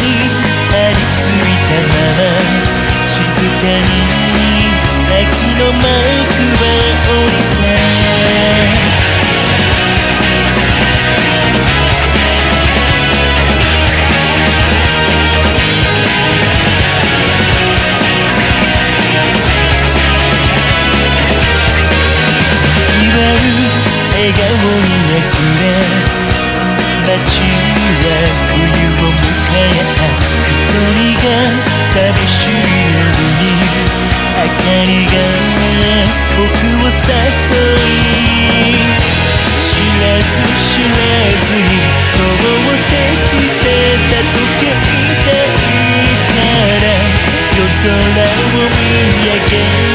ありついたまま静かに秋の幕は降り笑顔にめくれ街は冬を寂しい夜に明かりが僕を誘い知らず知らずに登ってきてた時計でいから夜空を見上げる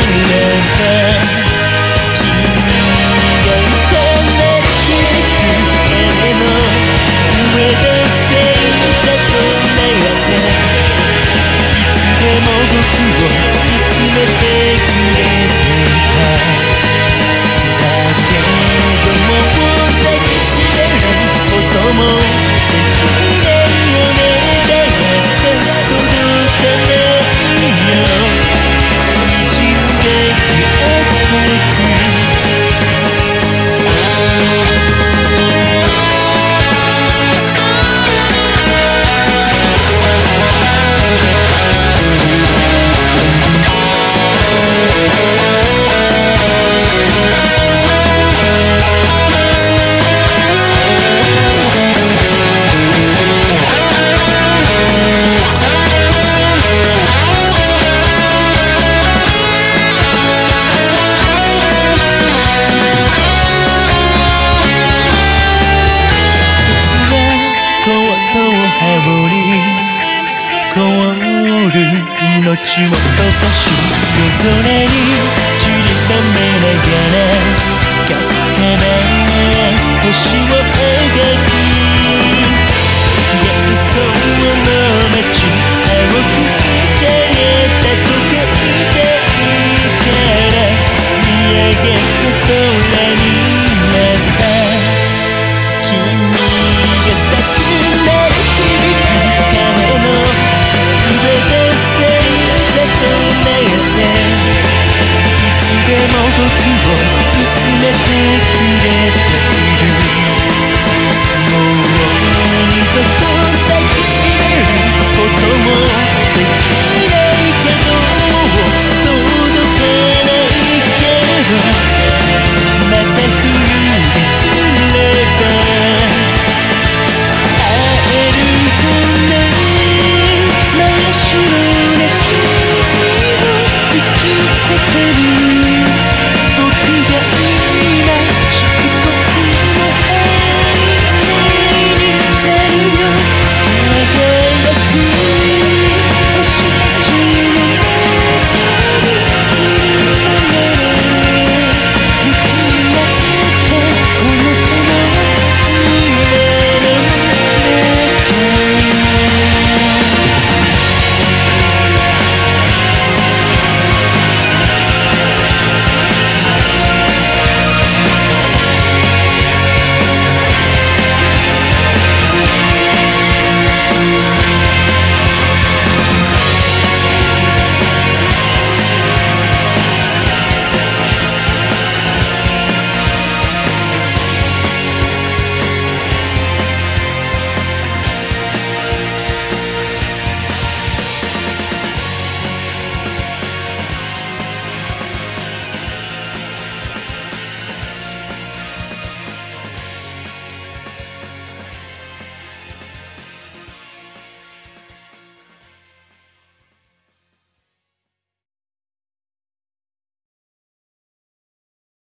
命を溶かし夜空に散りばめながらかすかな星を描く